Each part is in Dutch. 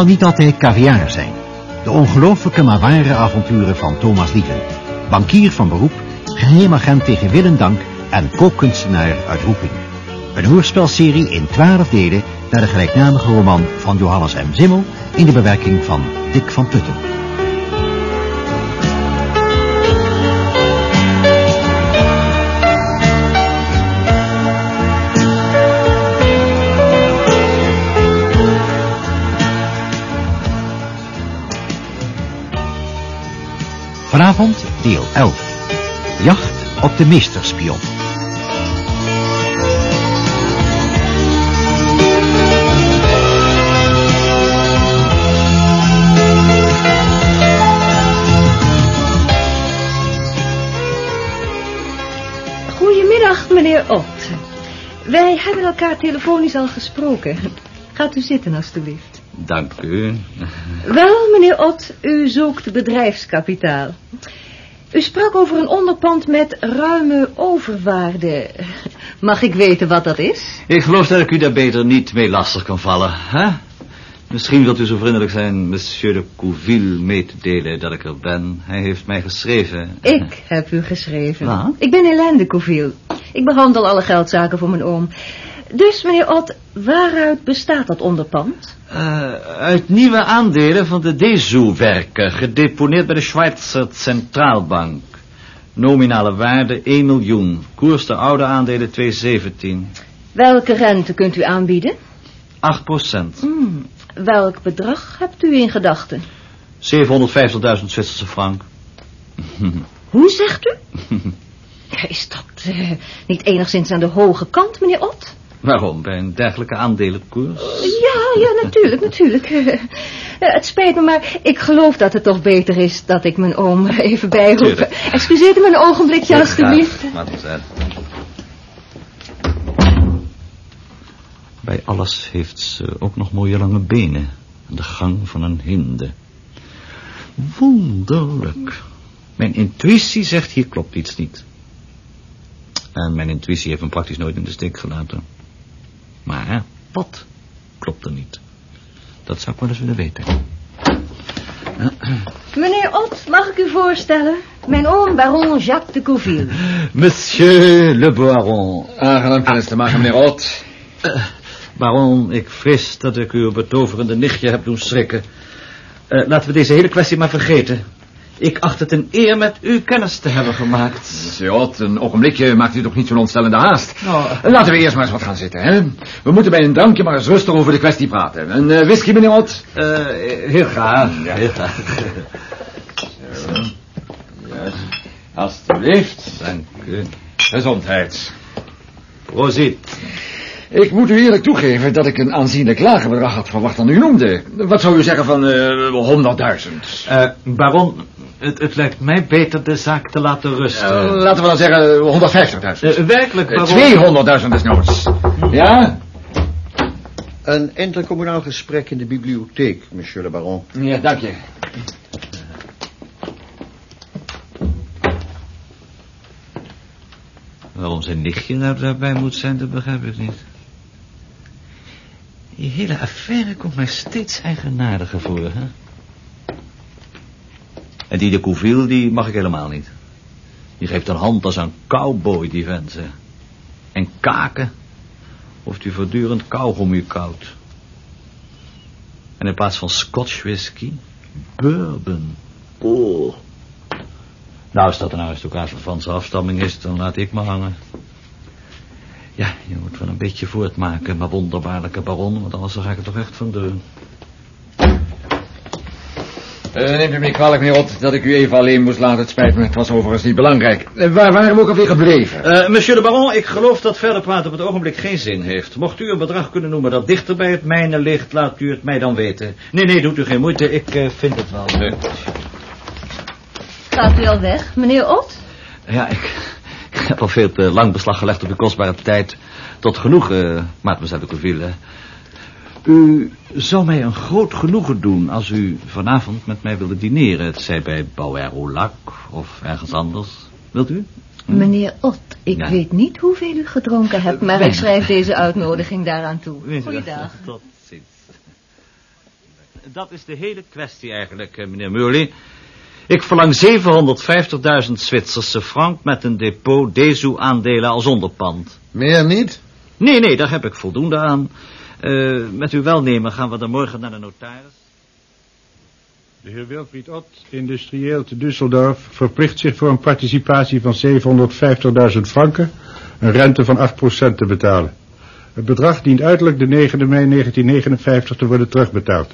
zal niet altijd caviar zijn. De ongelooflijke maar ware avonturen van Thomas Lieven. Bankier van beroep, geheimagent tegen wil en dank en kookkunstenaar uit roeping. Een hoorspelserie in twaalf delen naar de gelijknamige roman van Johannes M. Zimmel in de bewerking van Dick van Putten. Deel 11. Jacht op de meesterspion. Goedemiddag, meneer Ott. Wij hebben elkaar telefonisch al gesproken. Gaat u zitten, alstublieft. Dank u. Wel, meneer Ott, u zoekt bedrijfskapitaal. U sprak over een onderpand met ruime overwaarde. Mag ik weten wat dat is? Ik geloof dat ik u daar beter niet mee lastig kan vallen. Hè? Misschien wilt u zo vriendelijk zijn monsieur de Couville mee te delen dat ik er ben. Hij heeft mij geschreven. Ik heb u geschreven. Wat? Ik ben Hélène de Couville. Ik behandel alle geldzaken voor mijn oom. Dus, meneer Ott, waaruit bestaat dat onderpand? Eh, uit nieuwe aandelen van de Dezo-werken, gedeponeerd bij de Schweizer Centraalbank. Nominale waarde 1 miljoen. Koers de oude aandelen 217. Welke rente kunt u aanbieden? 8 procent. Hmm, welk bedrag hebt u in gedachten? 750.000 Zwitserse frank. Hoe zegt u? Is dat eh, niet enigszins aan de hoge kant, meneer Ott? Waarom? Bij een dergelijke aandelenkoers? Ja, ja, natuurlijk, natuurlijk. Eh, het spijt me, maar ik geloof dat het toch beter is dat ik mijn oom even bijroep. Tuurlijk. Excuseert u me een ogenblikje, Heel alstublieft. uit. Bij alles heeft ze ook nog mooie lange benen. En de gang van een hinde. Wonderlijk. Mijn intuïtie zegt hier klopt iets niet. En mijn intuïtie heeft me praktisch nooit in de steek gelaten. Maar wat klopt er niet? Dat zou ik wel eens willen weten. Meneer Ott, mag ik u voorstellen? Mijn oom, baron Jacques de Couville. Monsieur le baron. Aangenaam kennis te maken, meneer Ott. Baron, ik vrees dat ik uw betoverende nichtje heb doen schrikken. Eh, laten we deze hele kwestie maar vergeten. Ik acht het een eer met u kennis te hebben gemaakt. Ott, een ogenblikje maakt u toch niet zo'n ontstellende haast. Nou, Laten we eerst maar eens wat gaan zitten, hè. We moeten bij een drankje maar eens rustig over de kwestie praten. Een eh, whisky, meneer Ott? eh, heel graag. Heel graag. Ja, alstublieft. Dank u. Gezondheid. Prozit. Ik moet u eerlijk toegeven dat ik een aanzienlijk lager bedrag had verwacht dan u noemde. Wat zou u zeggen van eh 100.000? Eh, baron, het, het lijkt mij beter de zaak te laten rusten. Eh, laten we dan zeggen 150.000. Eh, werkelijk, baron. 200.000 is noods. Ja? Een intercommunaal gesprek in de bibliotheek, monsieur le baron. Ja, dank je. Waarom zijn nichtje nou daarbij moet zijn, dat begrijp ik niet. Die hele affaire komt mij steeds eigenaardiger voor, hè? En die de Couville, die mag ik helemaal niet. Die geeft een hand als een cowboy, die vent, zeg. En kaken. Of die voortdurend kauwgommi koudt. En in plaats van scotch whisky, bourbon. Oh. Nou, als dat een aristocraat van Franse afstamming is, dan laat ik me hangen. Ja, je moet wel een beetje voortmaken, maar wonderbaarlijke baron, want anders ga ik er toch echt van doen. Eh, neemt u me niet kwalijk, meneer Ott, dat ik u even alleen moest laten. Het spijt me, het was overigens niet belangrijk. Eh, waar waren we ook alweer gebleven? Eh, monsieur de baron, ik geloof dat verder praten op het ogenblik geen zin heeft. Mocht u een bedrag kunnen noemen dat dichter bij het mijne ligt, laat u het mij dan weten. Nee, nee, doet u geen moeite, ik eh, vind het wel. Gaat u al weg, meneer Ott? Ja, ik heb al veel te lang beslag gelegd op uw kostbare tijd. Tot genoeg, uh, mademoiselle de Couville. U zou mij een groot genoegen doen als u vanavond met mij wilde dineren. Het zij bij Bauer au Lac of ergens anders. Wilt u? Meneer Ott, ik Ja. weet niet hoeveel u gedronken hebt, maar ik schrijf deze uitnodiging daaraan toe. Goeiedag. Tot ziens. dat is de hele kwestie eigenlijk, eh, meneer Murley. Ik verlang 750.000 Zwitserse frank met een depot Dezu-aandelen als onderpand. Meer niet? Nee, nee, daar heb ik voldoende aan. Eh, met uw welnemen gaan we dan morgen naar de notaris. De heer Wilfried Ott, industrieel te Düsseldorf, verplicht zich voor een participatie van 750.000 franken een rente van 8% te betalen. Het bedrag dient uiterlijk de 9 mei 1959 te worden terugbetaald.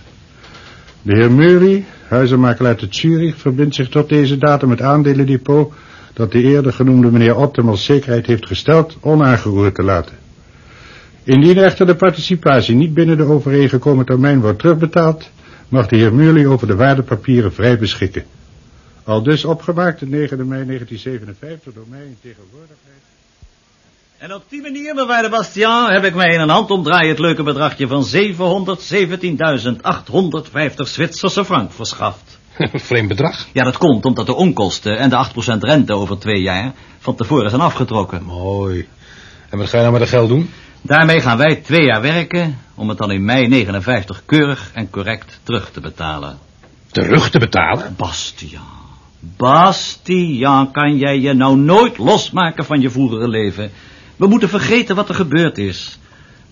De heer Murray, huizenmakelaar te Zurich, verbindt zich tot deze datum het aandelendepot dat de eerder genoemde meneer Ott hem als zekerheid heeft gesteld onaangeroerd te laten. Indien echter de participatie niet binnen de overeengekomen termijn wordt terugbetaald, mag de heer Murley over de waardepapieren vrij beschikken. Al dus opgemaakt de 9 mei 1957 door mij in tegenwoordigheid. En op die manier, mevrouw Bastiaan, heb ik mij in een handomdraai het leuke bedragje van 717.850 Zwitserse frank verschaft. Vreemd bedrag. Ja, dat komt omdat de onkosten en de 8% rente over twee jaar van tevoren zijn afgetrokken. Mooi. En wat ga je nou met het geld doen? Daarmee gaan wij twee jaar werken om het dan in mei 59 keurig en correct terug te betalen. Terug te betalen? Bastiaan, Bastiaan, kan jij je nou nooit losmaken van je vroegere leven? We moeten vergeten wat er gebeurd is.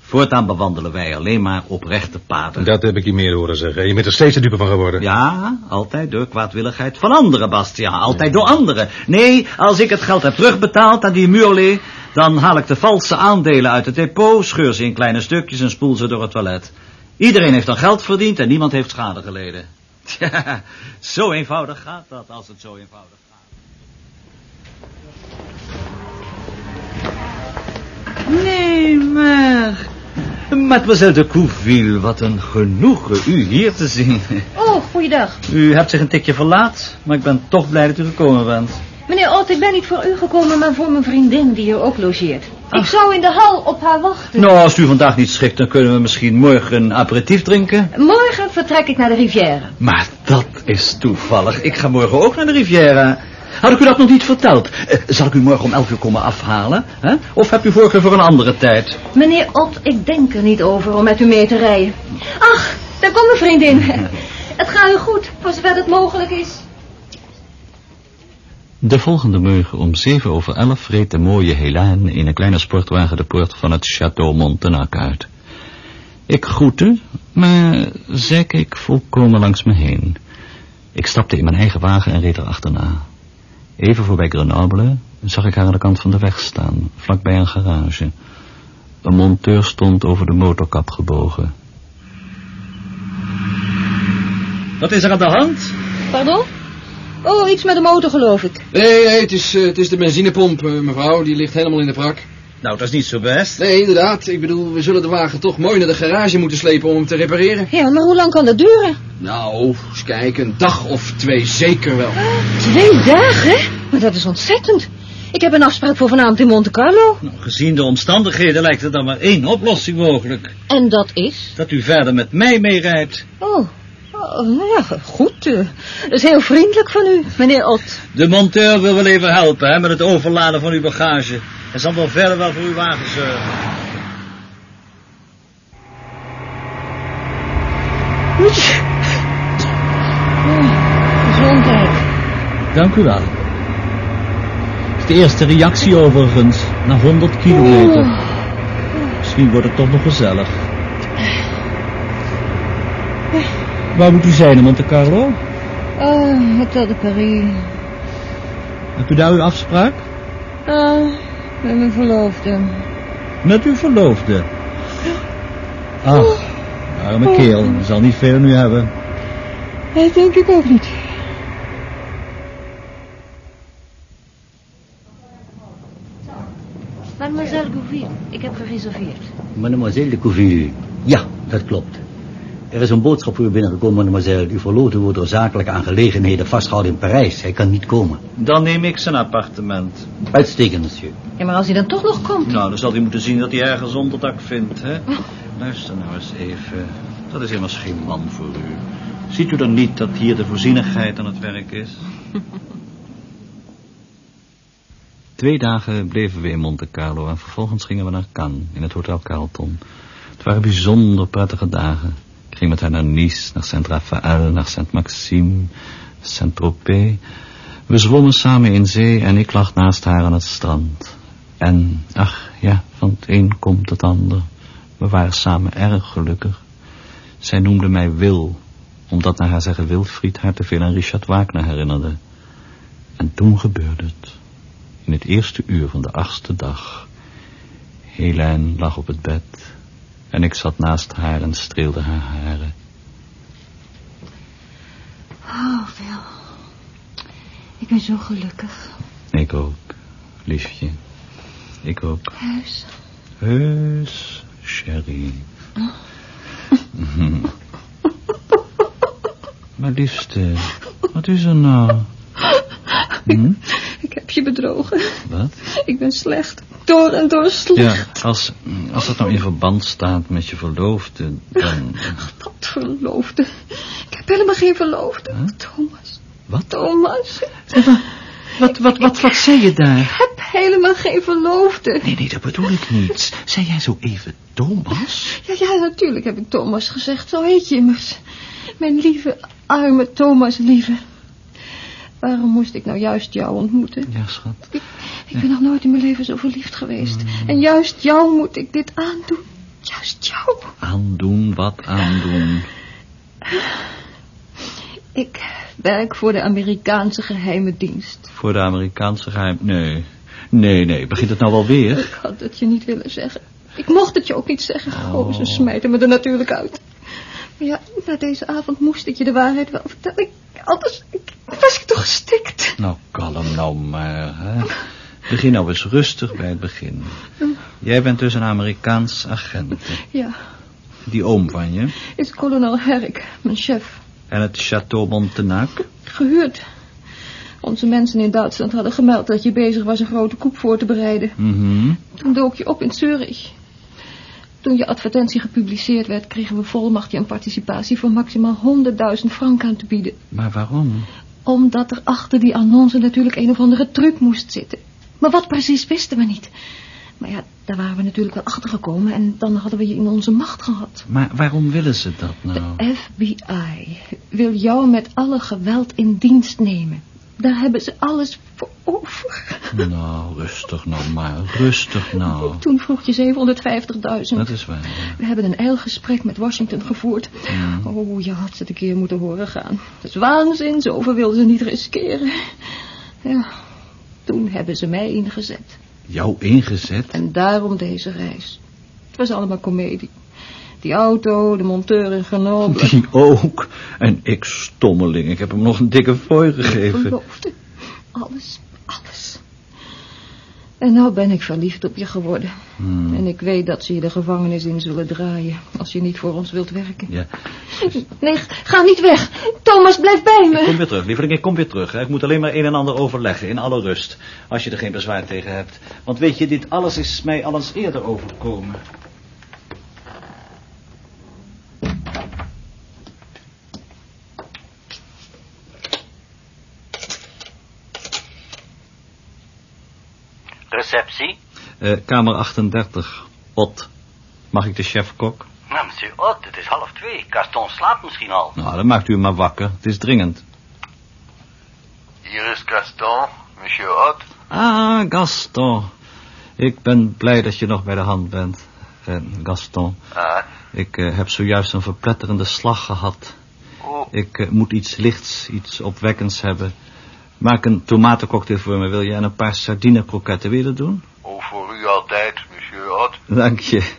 Voortaan bewandelen wij alleen maar oprechte paden. Dat heb ik je meer horen zeggen. Je bent er steeds de dupe van geworden. Ja, altijd door kwaadwilligheid van anderen, Bastiaan. Altijd door anderen. Nee, als ik het geld heb terugbetaald aan die Murley... dan haal ik de valse aandelen uit het depot... scheur ze in kleine stukjes en spoel ze door het toilet. Iedereen heeft dan geld verdiend en niemand heeft schade geleden. Tja, zo eenvoudig gaat dat als het zo eenvoudig Nee, maar... Mademoiselle de Couville, wat een genoegen u hier te zien. Oh, goeiedag. U hebt zich een tikje verlaat, maar ik ben toch blij dat u gekomen bent. Meneer Ott, ik ben niet voor u gekomen, maar voor mijn vriendin die hier ook logeert. Ik zou in de hal op haar wachten. Nou, als u vandaag niet schikt, dan kunnen we misschien morgen een aperitief drinken. Morgen vertrek ik naar de Rivière. Maar dat is toevallig. Ik ga morgen ook naar de Riviera. Had ik u dat nog niet verteld? Eh, zal ik u morgen om elf uur komen afhalen? Hè? Of heb u voorkeur voor een andere tijd? Meneer Ott, ik denk er niet over om met u mee te rijden. Ach, daar komt mijn vriendin. Het gaat u goed, voor zover het mogelijk is. De volgende morgen om zeven over elf reed de mooie Helene in een kleine sportwagen de poort van het Château Montenac uit. Ik groette, maar zij keek volkomen langs me heen. Ik stapte in mijn eigen wagen en reed er achterna. Even voorbij Grenoble zag ik haar aan de kant van de weg staan, vlakbij een garage. Een monteur stond over de motorkap gebogen. Wat is er aan de hand? Pardon? Oh, iets met de motor geloof ik. Nee, nee, het is, eh, het is de benzinepomp, eh, mevrouw. Die ligt helemaal in de prak. Nou, dat is niet zo best. Nee, inderdaad. Ik bedoel, we zullen de wagen toch mooi naar de garage moeten slepen om hem te repareren. Ja, maar hoe lang kan dat duren? Nou, eens kijken, een dag of twee zeker wel. Twee dagen? Maar dat is ontzettend. Ik heb een afspraak voor vanavond in Monte Carlo. Nou, gezien de omstandigheden lijkt er dan maar één oplossing mogelijk. En dat is? Dat u verder met mij meerijdt. Oh, oh nou ja, goed. eh, Dat is heel vriendelijk van u, meneer Ott. De monteur wil wel even helpen hè, met het overladen van uw bagage. En zal wel verder wel voor uw wagen zorgen. Gezondheid. Dank u wel. Het is de eerste reactie overigens, na 100 kilometer. Misschien wordt het toch nog gezellig. Waar moet u zijn in Monte Carlo? Oh, Hotel de Paris. Hebt u daar uw afspraak? Oh, met mijn verloofde. Met uw verloofde. Ach, arme kerel, zal niet veel aan u hebben. Dat denk ik ook niet. Mademoiselle Gouville, ik heb gereserveerd. Mademoiselle de Couville. Ja, dat klopt. Er is een boodschap voor u binnengekomen, mademoiselle. Uw verloofde wordt door zakelijke aangelegenheden vastgehouden in Parijs. Hij kan niet komen. Dan neem ik zijn appartement. Uitstekend, monsieur. Ja, maar als hij dan toch nog komt. Nou, dan zal hij moeten zien dat hij ergens onderdak vindt, hè? Luister nou eens even. Dat is immers geen man voor u. Ziet u dan niet dat hier de voorzienigheid aan het werk is? Twee dagen bleven we in Monte Carlo en vervolgens gingen we naar Cannes, in het Hotel Carlton. Het waren bijzonder prettige dagen. Ik ging met haar naar Nice, naar Saint-Raphaël, naar Saint-Maxime, Saint-Tropez. We zwommen samen in zee en ik lag naast haar aan het strand. En, ach ja, van het een komt het ander. We waren samen erg gelukkig. Zij noemde mij Wil, omdat naar haar zeggen Wilfried haar te veel aan Richard Wagner herinnerde. En toen gebeurde het. In het eerste uur van de achtste dag. Helijn lag op het bed en ik zat naast haar en streelde haar haren. Oh, Wil. Ik ben zo gelukkig. Ik ook, liefje. Ik ook. Huis. Heus, Sherry. maar liefste, wat is er nou? Hm? Ik heb je bedrogen. Wat? Ik ben slecht. Door en door slecht. Ja, als, als dat nou in verband staat met je verloofde, dan... Wat verloofde? Ik heb helemaal geen verloofde. Huh? Thomas. Wat? Thomas. Wat, wat, wat, wat zei je daar? Ik heb helemaal geen verloofde. Nee, nee, dat bedoel ik niet. Zei jij zo even Thomas? Ja, ja, natuurlijk heb ik Thomas gezegd. Zo heet je immers. Mijn lieve, arme Thomas, lieve. Waarom moest ik nou juist jou ontmoeten? Ja, schat. Ik, ik ben nog nooit in mijn leven zo verliefd geweest. En juist jou moet ik dit aandoen. Juist jou. Aandoen, wat aandoen? Ik werk voor de Amerikaanse geheime dienst. Voor de Amerikaanse geheim... Nee, nee, nee. Begint het nou wel weer? Ik had het je niet willen zeggen. Ik mocht het je ook niet zeggen. Oh, ze smijten me er natuurlijk uit. Maar ja, na deze avond moest ik je de waarheid wel vertellen. Ik, anders ik, was ik toch gestikt. Nou, kalm nou maar, hè. Begin nou eens rustig bij het begin. Jij bent dus een Amerikaans agent. Ja, Die oom van je. is kolonel Herk, mijn chef. En het Château Montenac. Gehuurd. Onze mensen in Duitsland hadden gemeld dat je bezig was een grote koep voor te bereiden. Mhm. Toen dook je op in Zurich. Toen je advertentie gepubliceerd werd, kregen we volmacht je een participatie van maximaal 100.000 frank aan te bieden. Maar waarom? Omdat er achter die annonce natuurlijk een of andere truc moest zitten. Maar wat precies wisten we niet. Maar ja, daar waren we natuurlijk wel achter gekomen en dan hadden we je in onze macht gehad. Maar waarom willen ze dat nou? De FBI wil jou met alle geweld in dienst nemen. Daar hebben ze alles voor over. Nou, rustig nou maar. Rustig nou. Toen vroeg je 750.000. Dat is waar. ja. We hebben een eil gesprek met Washington gevoerd. Mm. Oh, je had ze een keer moeten horen gaan. Het is waanzin, zoveel wilden ze niet riskeren. Ja, toen hebben ze mij ingezet. Jou ingezet? En daarom deze reis. Het was allemaal komedie. Die auto, de monteur in Grenoble. Die ook. En ik stommeling. Ik heb hem nog een dikke fooi gegeven. Verloofde. Alles, alles. En nou ben ik verliefd op je geworden. Hmm. En ik weet dat ze je de gevangenis in zullen draaien. Als je niet voor ons wilt werken. Ja. Nee, ga niet weg. Thomas, blijf bij Ik kom me. weer terug, lieveling, ik kom weer terug. hè. Ik moet alleen maar een en ander overleggen, in alle rust. Als je er geen bezwaar tegen hebt. Want weet je, dit alles is mij al eens eerder overkomen. Receptie? Eh, kamer 38, Ot. Mag ik de chef-kok? Nou, monsieur Ott, het is half twee. Gaston slaapt misschien al. Nou, dan maakt u hem maar wakker. Het is dringend. Hier is Gaston, monsieur Ott. Ah, Gaston. Ik ben blij dat je nog bij de hand bent. Eh, Gaston, Ah, ik eh, heb zojuist een verpletterende slag gehad. oh, Ik eh, moet iets lichts, iets opwekkends hebben. Maak een tomatencocktail voor me, wil je? En een paar sardinekroketten. Wil je dat doen? oh, voor u altijd, monsieur Ott. Dank je.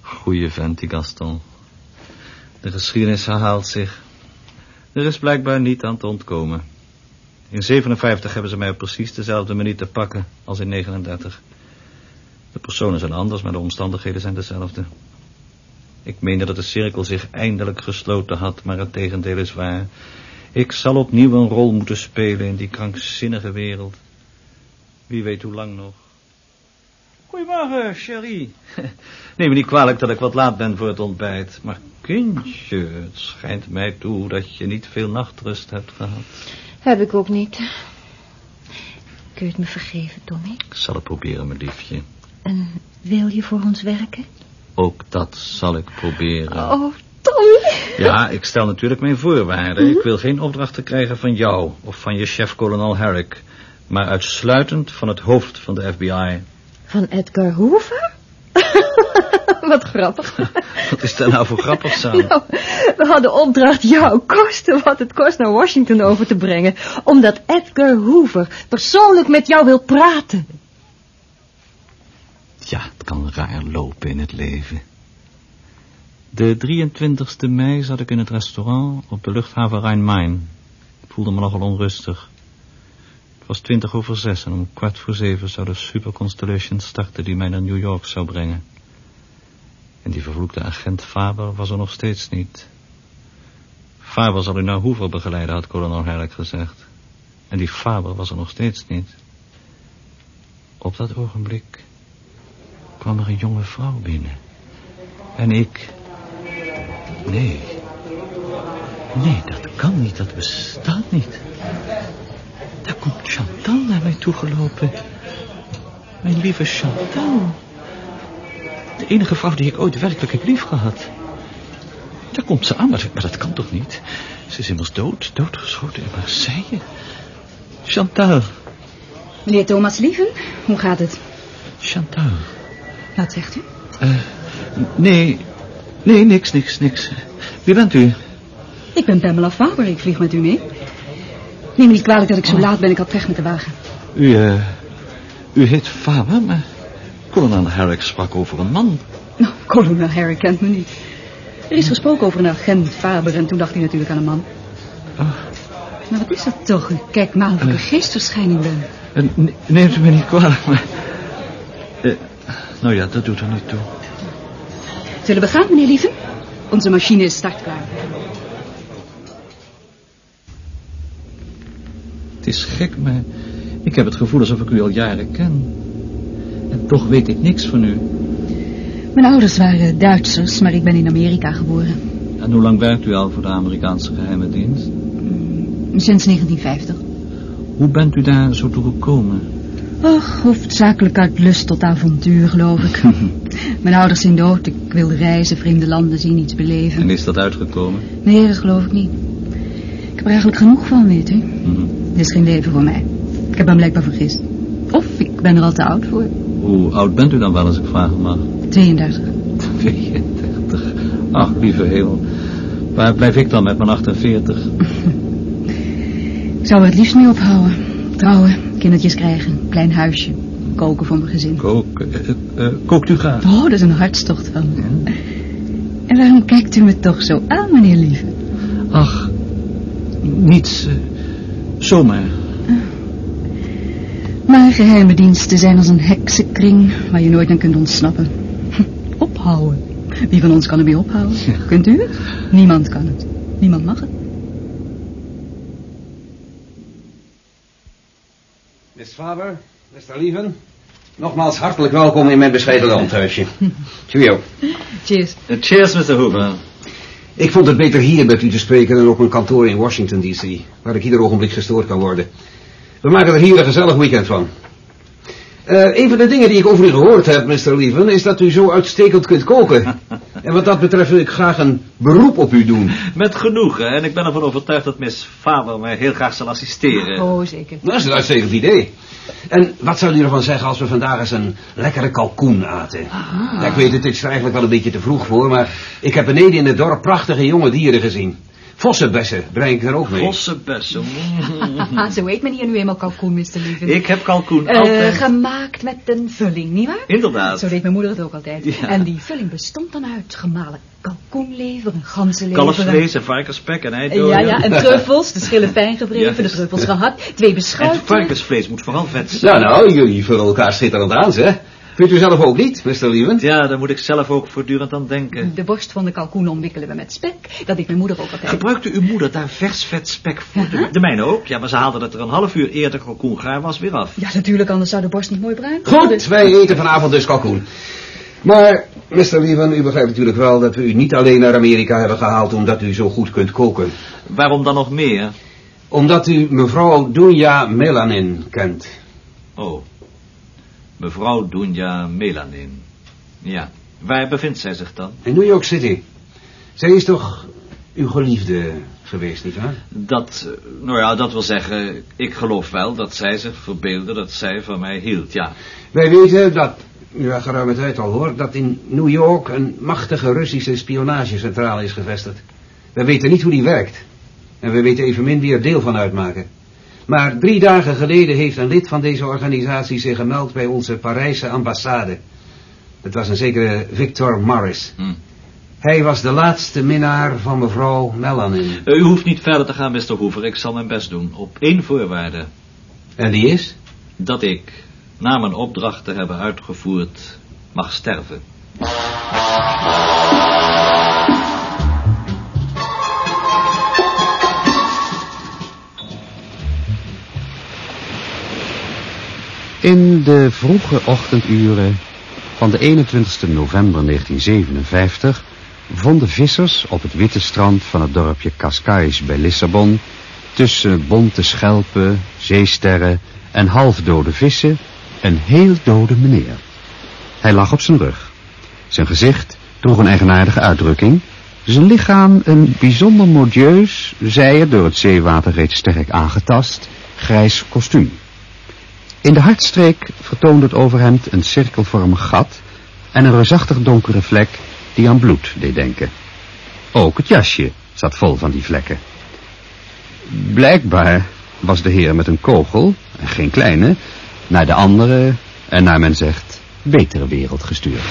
Goeie vent, die Gaston. De geschiedenis herhaalt zich. Er is blijkbaar niet aan te ontkomen. In 57 hebben ze mij op precies dezelfde manier te pakken als in 39. De personen zijn anders, maar de omstandigheden zijn dezelfde. Ik meende dat de cirkel zich eindelijk gesloten had, maar het tegendeel is waar. Ik zal opnieuw een rol moeten spelen in die krankzinnige wereld. Wie weet hoe lang nog. Goedemorgen, Cherie. Neem me niet kwalijk dat ik wat laat ben voor het ontbijt. Maar kindje, het schijnt mij toe dat je niet veel nachtrust hebt gehad. Heb ik ook niet. Kun je het me vergeven, Tommy? Ik zal het proberen, mijn liefje. En wil je voor ons werken? Ook dat zal ik proberen. Oh, Tommy. Ja, ik stel natuurlijk mijn voorwaarden. Ik wil geen opdrachten krijgen van jou of van je chef kolonel Herrick, maar uitsluitend van het hoofd van de FBI. Van Edgar Hoover? Wat grappig. Wat is daar nou voor grappigs aan? Nou, we hadden opdracht jou kosten wat het kost naar Washington over te brengen. Omdat Edgar Hoover persoonlijk met jou wil praten. Ja, het kan raar lopen in het leven. De 23e mei zat ik in het restaurant op de luchthaven Rhein-Main. Ik voelde me nogal onrustig. Het was twintig over zes en om kwart voor zeven zou de Super Constellation starten die mij naar New York zou brengen. En die vervloekte agent Faber was er nog steeds niet. Faber zal u naar Hoover begeleiden, had kolonel Herrick gezegd. En die Faber was er nog steeds niet. Op dat ogenblik kwam er een jonge vrouw binnen. En ik... Nee. Nee, dat kan niet, dat bestaat niet. Daar komt Chantal naar mij toegelopen. Mijn lieve Chantal. De enige vrouw die ik ooit werkelijk heb liefgehad. Daar komt ze aan, maar, maar dat kan toch niet? Ze is immers dood, doodgeschoten in Marseille. Chantal. Meneer Thomas Lieven, hoe gaat het? Chantal. Wat zegt u? Uh, nee, nee, niks, niks, niks. Wie bent u? Ik ben Pamela Faber, ik vlieg met u mee. Neem me niet kwalijk dat ik zo laat ben, ik had weg met de wagen. U, uh, u heet Faber, maar kolonel Herrick sprak over een man. Nou, kolonel Herrick kent me niet. Er is gesproken over een agent Faber en toen dacht hij natuurlijk aan een man. Oh. Maar wat is dat toch? Of ik een geestverschijning ben. Uh, neemt u me niet kwalijk, maar... Uh, nou ja, dat doet er niet toe. Zullen we gaan, meneer Lieven? Onze machine is startklaar. Het is gek, maar ik heb het gevoel alsof ik u al jaren ken. En toch weet ik niks van u. Mijn ouders waren Duitsers, maar ik ben in Amerika geboren. En hoe lang werkt u al voor de Amerikaanse geheime dienst? Sinds 1950. Hoe bent u daar zo toe gekomen? Och, hoofdzakelijk uit lust tot avontuur, geloof ik. Mijn ouders zijn dood, ik wilde reizen, vreemde landen zien, iets beleven. En is dat uitgekomen? Nee, dat geloof ik niet. Ik heb er eigenlijk genoeg van, weet u. Mm -hmm. Dit is geen leven voor mij. Ik heb hem blijkbaar vergist. Of ik ben er al te oud voor. Hoe oud bent u dan wel, als ik vragen mag? 32. 32? Ach, lieve hemel. Waar blijf ik dan met mijn 48? ik zou er het liefst mee ophouden. Trouwen, kindertjes krijgen, klein huisje. Koken voor mijn gezin. Koken? Uh, uh, kookt u graag? Oh, dat is een hartstocht van me. Ja. En waarom kijkt u me toch zo aan, meneer Lieve? Ach, niets. Uh, zomaar. Maar geheime diensten zijn als een heksenkring waar je nooit aan kunt ontsnappen. Ophouden. Wie van ons kan ermee ophouden? Ja. Kunt u het? Niemand kan het. Niemand mag het. Miss Faber, Mr. Lieven, nogmaals hartelijk welkom in mijn bescheiden landhuisje. Cheerio. Cheers. Uh, cheers, Mr. Hoover. Ik vond het beter hier met u te spreken dan op mijn kantoor in Washington, D.C., waar ik ieder ogenblik gestoord kan worden. We maken er hier een gezellig weekend van. Uh, een van de dingen die ik over u gehoord heb, Mr. Lieven, is dat u zo uitstekend kunt koken. en wat dat betreft wil ik graag een beroep op u doen. Met genoegen, en ik ben ervan overtuigd dat Miss Faber mij heel graag zal assisteren. Oh, zeker. Dat is een uitstekend idee. En wat zou u ervan zeggen als we vandaag eens een lekkere kalkoen aten? Ah. Ja, ik weet het, het is er eigenlijk wel een beetje te vroeg voor, maar ik heb beneden in het dorp prachtige jonge dieren gezien. Vossenbessen breng ik er ook mee. Vossenbessen. Zo eet men hier nu eenmaal kalkoen, Mr. Lieven. Ik heb kalkoen uh, altijd. Gemaakt met een vulling, nietwaar? Inderdaad. Zo deed mijn moeder het ook altijd. Ja. En die vulling bestond dan uit gemalen kalkoenlever, een ganzenlever. Kalfsvlees en varkensspek en eidooien. Ja, ja, en truffels, de schillen fijn gewreven, Ja. de truffels gehad, twee beschuiten. En varkensvlees moet vooral vet zijn. Nou, nou, jullie vullen elkaar schitterend aan, zeg. Vindt u zelf ook niet, Mr. Lieven? Ja, daar moet ik zelf ook voortdurend aan denken. De borst van de kalkoen omwikkelen we met spek. Dat deed mijn moeder ook altijd. Gebruikte uw moeder daar vers vet spek voor? De, de mijne ook, ja, maar ze haalde het er een half uur eerder kalkoen gaar was weer af. Ja, natuurlijk, anders zou de borst niet mooi bruin worden. Goed, wij eten vanavond dus kalkoen. Maar, Mr. Lieven, u begrijpt natuurlijk wel dat we u niet alleen naar Amerika hebben gehaald omdat u zo goed kunt koken. Waarom dan nog meer? Omdat u mevrouw Dunja Melanin kent. Oh, mevrouw Dunja Melanin. Ja, Waar bevindt zij zich dan? In New York City. Zij is toch uw geliefde geweest, nietwaar? Dat, eh, nou ja, dat wil zeggen, ik geloof wel dat zij zich verbeelde dat zij van mij hield, ja. Wij weten dat, u ja, geruime tijd al hoort, dat in New York een machtige Russische spionagecentrale is gevestigd. Wij weten niet hoe die werkt. En we weten evenmin wie er deel van uitmaken. Maar drie dagen geleden heeft een lid van deze organisatie zich gemeld bij onze Parijse ambassade. Het was een zekere Victor Morris. Hm. Hij was de laatste minnaar van mevrouw Melanin. U hoeft niet verder te gaan, Mr. Hoover. Ik zal mijn best doen. Op één voorwaarde. En die is? Dat ik, na mijn opdracht te hebben uitgevoerd, mag sterven. In de vroege ochtenduren van de 21 november 1957 vonden vissers op het witte strand van het dorpje Cascais bij Lissabon tussen bonte schelpen, zeesterren en halfdode vissen een heel dode meneer. Hij lag op zijn rug. Zijn gezicht droeg een eigenaardige uitdrukking. Zijn lichaam een bijzonder modieus, zij het door het zeewater reeds sterk aangetast, grijs kostuum. In de hartstreek vertoonde het overhemd een cirkelvormig gat en een reusachtig donkere vlek die aan bloed deed denken. Ook het jasje zat vol van die vlekken. Blijkbaar was de heer met een kogel, en geen kleine, naar de andere en naar men zegt betere wereld gestuurd.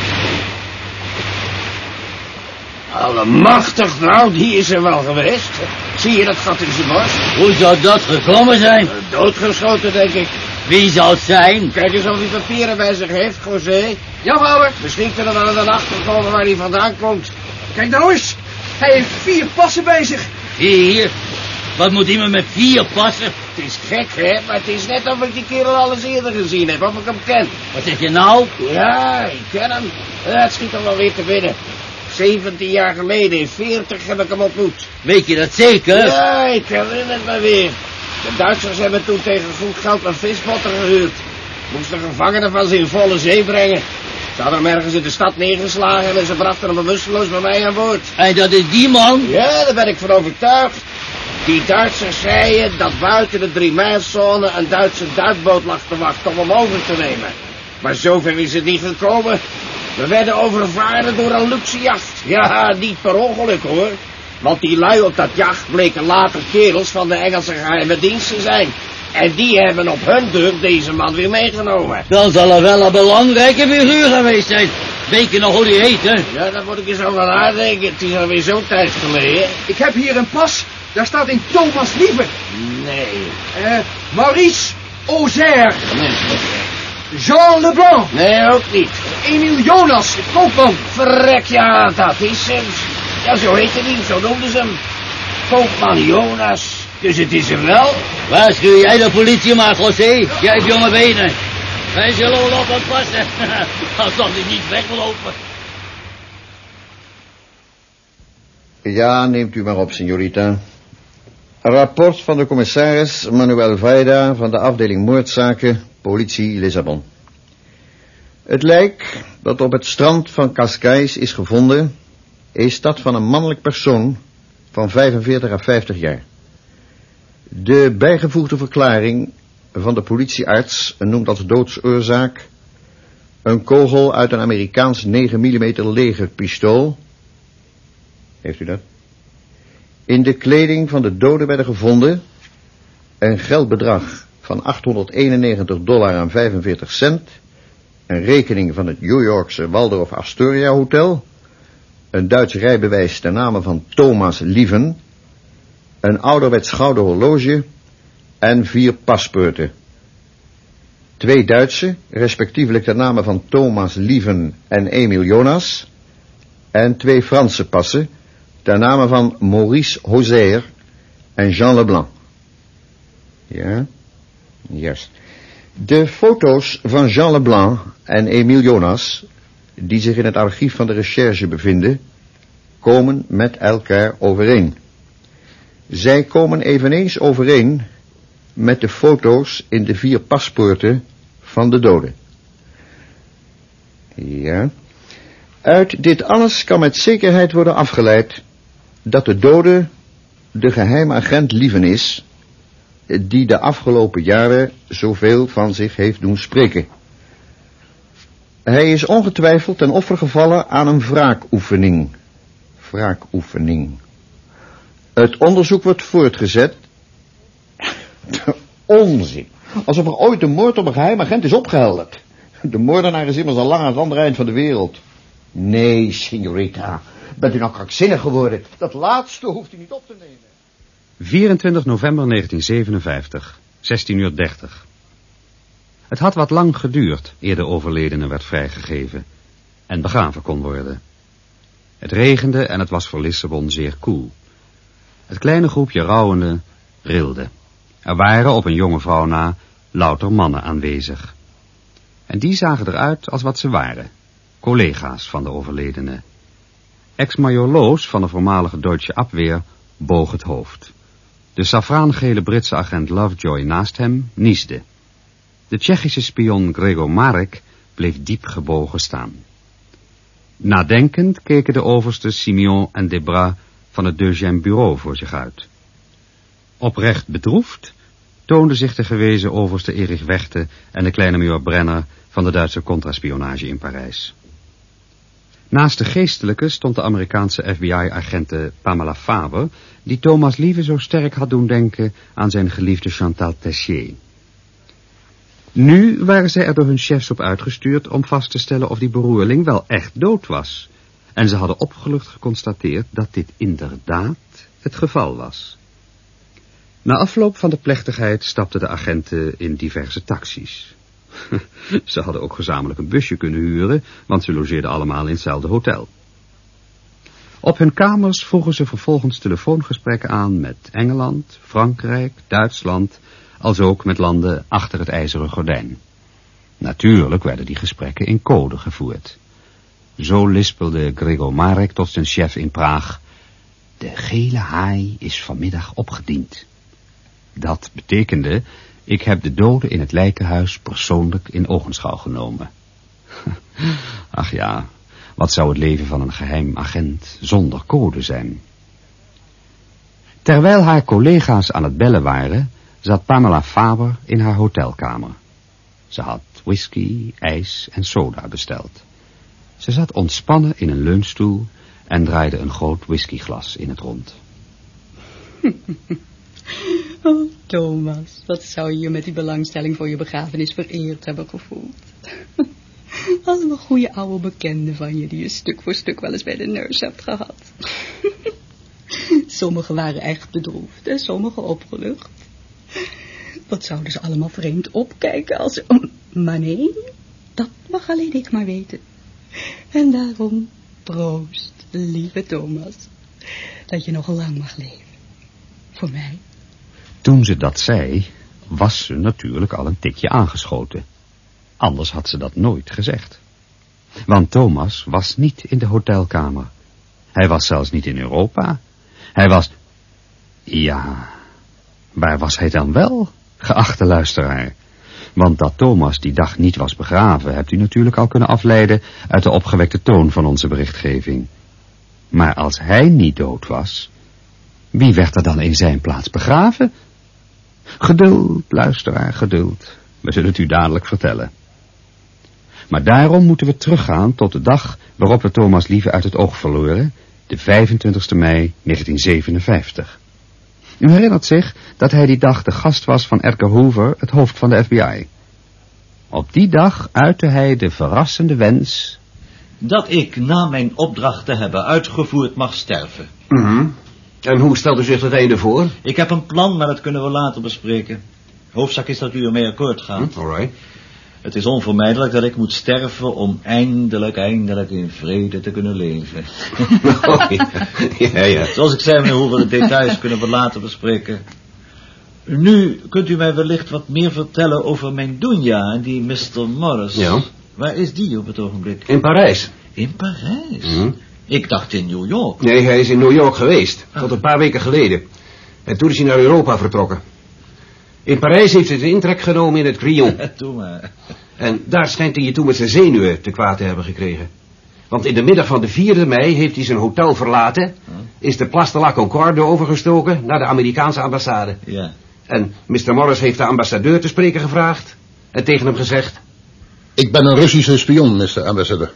Allemachtig, nou, die is er wel geweest. Zie je dat gat in zijn borst? Hoe zou dat gekomen zijn? Doodgeschoten, denk ik. Wie zou het zijn? Kijk eens of hij papieren bij zich heeft, José. Ja. Misschien kunnen we er dan achter komen waar hij vandaan komt. Kijk nou eens. Hij heeft vier passen bij zich. Vier? Wat moet iemand met vier passen? Het is gek, hè? Maar het is net of ik die kerel al eens eerder gezien heb. Of ik hem ken. Wat zeg je nou? Ja, ik ken hem. Het schiet hem wel weer te binnen. 17 jaar geleden, in 40 heb ik hem ontmoet. Weet je dat zeker? Ja, ik herinner het me weer. De Duitsers hebben toen tegen goed geld een visbotter gehuurd. Moesten gevangenen van ze in volle zee brengen. Ze hadden hem ergens in de stad neergeslagen en ze brachten hem bewusteloos bij mij aan boord. En dat is die man? Ja, daar ben ik van overtuigd. Die Duitsers zeiden dat buiten de drie mijlzone een Duitse duikboot lag te wachten om hem over te nemen. Maar zover is het niet gekomen. We werden overvaren door een luxe jacht. Ja, niet per ongeluk hoor. Want die lui op dat jacht bleken later kerels van de Engelse geheime dienst te zijn. En die hebben op hun deur deze man weer meegenomen. Dan zal er wel een belangrijke figuur geweest zijn. Weet je nog hoe die heet, hè? Ja, daar moet ik eens over nadenken. Het is alweer zo'n tijd geleden. Ik heb hier een pas. Daar staat in Thomas Lieve. Nee. Eh, Maurice Auxerre. Jean Leblanc. Nee, ook niet. Emiel Jonas, koopman. Verrek, ja, dat is hem. Ja, zo heette hij, zo noemden ze hem. Koopman Jonas. Dus het is hem wel. Waarschuw jij de politie maar, José. Jij hebt jonge benen. Wij zullen wel op passen. Als dat hij niet weglopen. Ja, neemt u maar op, signorita. Rapport van de commissaris Manuel Vaida van de afdeling moordzaken, politie Lissabon. Het lijk dat op het strand van Cascais is gevonden, is dat van een mannelijk persoon van 45 à 50 jaar. De bijgevoegde verklaring van de politiearts noemt als doodsoorzaak een kogel uit een Amerikaans 9 mm legerpistool. Heeft u dat? In de kleding van de dode werden gevonden een geldbedrag van 891 dollar en 45 cent, een rekening van het New Yorkse Waldorf Astoria Hotel, een Duits rijbewijs ten name van Thomas Lieven, een ouderwets gouden horloge en vier paspoorten. Twee Duitse, respectievelijk ten name van Thomas Lieven en Emil Jonas, en twee Franse passen, ten name van Maurice Hoser en Jean Leblanc. Ja, juist. De foto's van Jean Leblanc en Emile Jonas, die zich in het archief van de recherche bevinden, komen met elkaar overeen. Zij komen eveneens overeen met de foto's in de vier paspoorten van de doden. Ja. Uit dit alles kan met zekerheid worden afgeleid dat de dode de geheime agent Lieven is, die de afgelopen jaren zoveel van zich heeft doen spreken. Hij is ongetwijfeld ten offer gevallen aan een wraakoefening. Wraakoefening. Het onderzoek wordt voortgezet. Onzin. Alsof er ooit de moord op een geheim agent is opgehelderd. De moordenaar is immers al lang aan het andere eind van de wereld. Nee, signorita. Bent u nou krankzinnig geworden? Dat laatste hoeft u niet op te nemen. 24 november 1957, 16 uur 30. Het had wat lang geduurd eer de overledene werd vrijgegeven en begraven kon worden. Het regende en het was voor Lissabon zeer koel. Het kleine groepje rouwenden rilde. Er waren op een jonge vrouw na louter mannen aanwezig. En die zagen eruit als wat ze waren, collega's van de overledene. Ex-major Loos van de voormalige Duitse Abweer boog het hoofd. De safraangele Britse agent Lovejoy naast hem niesde. De Tsjechische spion Gregor Marek bleef diep gebogen staan. Nadenkend keken de oversten Simeon en Debras van het Deuxième Bureau voor zich uit. Oprecht bedroefd toonde zich de gewezen overste Erich Wechte en de kleine major Brenner van de Duitse contraspionage in Parijs. Naast de geestelijke stond de Amerikaanse FBI-agente Pamela Faber, die Thomas Lieve zo sterk had doen denken aan zijn geliefde Chantal Tessier. Nu waren zij er door hun chefs op uitgestuurd om vast te stellen of die beroerling wel echt dood was. En ze hadden opgelucht geconstateerd dat dit inderdaad het geval was. Na afloop van de plechtigheid stapten de agenten in diverse taxis. ze hadden ook gezamenlijk een busje kunnen huren, want ze logeerden allemaal in hetzelfde hotel. Op hun kamers vroegen ze vervolgens telefoongesprekken aan met Engeland, Frankrijk, Duitsland, als ook met landen achter het ijzeren gordijn. Natuurlijk werden die gesprekken in code gevoerd. Zo lispelde Gregor Marek tot zijn chef in Praag. De gele haai is vanmiddag opgediend. Dat betekende, ik heb de doden in het lijkenhuis persoonlijk in ogenschouw genomen. Ach ja, wat zou het leven van een geheim agent zonder code zijn? Terwijl haar collega's aan het bellen waren, zat Pamela Faber in haar hotelkamer. Ze had whisky, ijs en soda besteld. Ze zat ontspannen in een leunstoel en draaide een groot whiskyglas in het rond. Oh, Thomas, wat zou je met die belangstelling voor je begrafenis vereerd hebben gevoeld? Een goede oude bekende van je, die je stuk voor stuk wel eens bij de neus hebt gehad. Sommigen waren echt bedroefd en sommigen opgelucht. Wat zouden ze allemaal vreemd opkijken als. Maar nee, dat mag alleen ik maar weten. En daarom, proost, lieve Thomas, dat je nog lang mag leven. Voor mij. Toen ze dat zei, was ze natuurlijk al een tikje aangeschoten. Anders had ze dat nooit gezegd. Want Thomas was niet in de hotelkamer. Hij was zelfs niet in Europa. Hij was... Ja, waar was hij dan wel, geachte luisteraar? Want dat Thomas die dag niet was begraven, hebt u natuurlijk al kunnen afleiden uit de opgewekte toon van onze berichtgeving. Maar als hij niet dood was, wie werd er dan in zijn plaats begraven? Geduld, luisteraar, geduld. We zullen het u dadelijk vertellen. Maar daarom moeten we teruggaan tot de dag waarop we Thomas Lieve uit het oog verloren, de 25 mei 1957. U herinnert zich dat hij die dag de gast was van Edgar Hoover, het hoofd van de FBI. Op die dag uitte hij de verrassende wens... Dat ik na mijn opdracht te hebben uitgevoerd mag sterven. Mhm. En hoe stelt u zich dat einde voor? Ik heb een plan, maar dat kunnen we later bespreken. Hoofdzaak is dat u ermee akkoord gaat. Hm, alright. Het is onvermijdelijk dat ik moet sterven om eindelijk, eindelijk in vrede te kunnen leven. Oh, ja. ja, ja. Zoals ik zei, meneer Hoever, de details kunnen we later bespreken. Nu kunt u mij wellicht wat meer vertellen over mijn Dunja en die Mr. Morris. Ja. Waar is die op het ogenblik? In Parijs. In Parijs? Mhm. Ik dacht in New York. Nee, hij is in New York geweest. Tot een paar weken geleden. En toen is hij naar Europa vertrokken. In Parijs heeft hij zijn intrek genomen in het Crillon. Doe maar. En daar schijnt hij je toen met zijn zenuwen te kwaad te hebben gekregen. Want in de middag van de 4e mei heeft hij zijn hotel verlaten... is de Place de la Concorde overgestoken naar de Amerikaanse ambassade. Ja. En Mr. Morris heeft de ambassadeur te spreken gevraagd... en tegen hem gezegd... Ik ben een Russische spion, Mr. Ambassador.